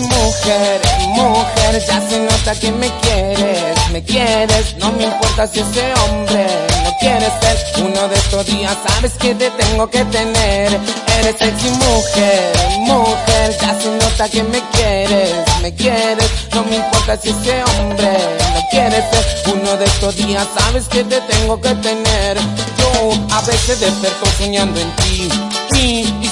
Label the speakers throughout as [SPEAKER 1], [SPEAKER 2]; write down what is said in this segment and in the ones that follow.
[SPEAKER 1] mujer, mujer, ya se nota que me quieres, me quieres, no me importa si ese hombre no quiere ser uno de estos días, sabes que te tengo que tener, eres sexy mujer, mujer, ya se nota que me quieres, me quieres, no me importa si ese hombre no quiere ser uno de estos días, sabes que te tengo que tener, yo a veces desperto soñando en ti, y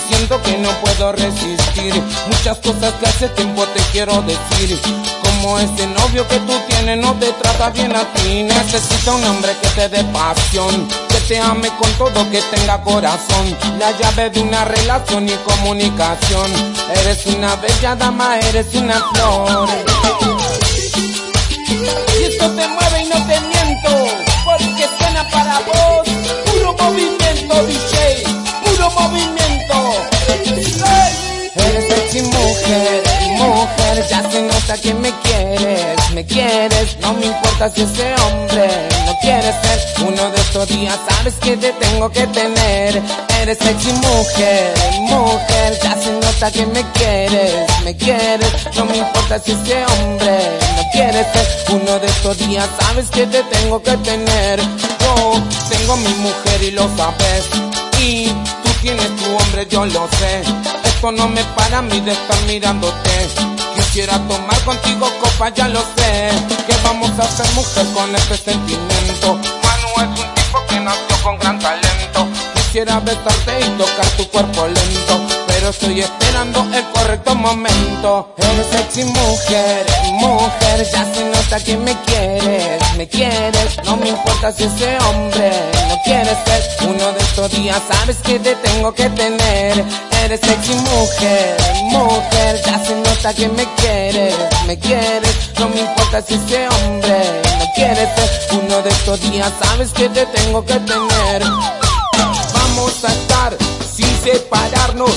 [SPEAKER 1] puedo resistir muchas cosas que hace tiempo te quiero decir. Como ese novio que tú tienes no te trata bien a ti. Necesita un hombre que te dé pasión, que te ame con todo, que tenga corazón. La llave de una relación y comunicación. Eres una bella dama, eres una flor. Que me quieres, me quieres, no me importa si ese hombre no quiere ser uno de estos días, sabes que te tengo que tener. Eres sexy mujer, mujer, ya se nota que me quieres, me quieres, no me importa si ese hombre no quiere ser uno de estos días, sabes que te tengo que tener. Yo tengo mi mujer y lo sabes, y tú tienes tu hombre, yo lo sé. Esto no me para a mí de estar mirándote. Quisiera tomar contigo copa, ya lo sé. ¿Qué vamos a hacer, mujer, con este sentimiento? Manu es un tipo que nació con gran talento. Quisiera besarte y tocar tu cuerpo lento. Pero estoy esperando el correcto momento. Eres sexy mujer, mujer, ya se nota que me quieres, me quieres. No me importa si ese hombre no quiere ser uno de estos días, sabes que te tengo que tener. Eres sexy mujer, mujer, ya se nota que me quieres, me quieres. No me importa si ese hombre no quiere ser uno de estos días, sabes que te tengo que tener. Vamos a estar sin separarnos,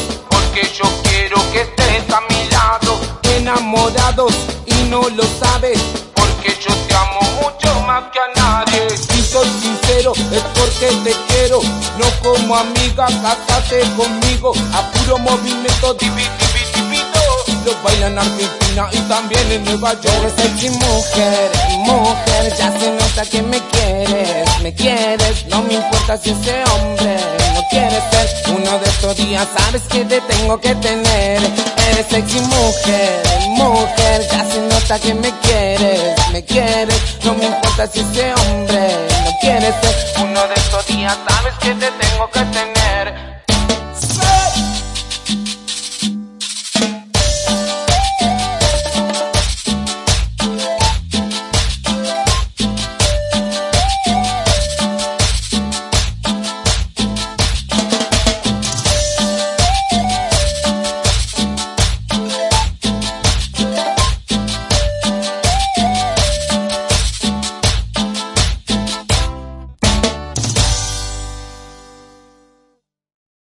[SPEAKER 1] y no lo sabes, porque yo te amo mucho más que a nadie. Y soy sincero, es porque te quiero, no como amiga, cásate conmigo, a puro movimiento divi, divi, divido. Lo bailan en Argentina y también en Nueva York. Eres sexy mujer, mujer, ya se nota que me quieres, me quieres, no me importa si ese hombre no quiere ser uno de estos días, sabes que te tengo que tener. Eres sexy mujer, mujer Casi nota que me quieres, me quieres. No me importa si ese hombre no quiere ser Uno de estos días sabes que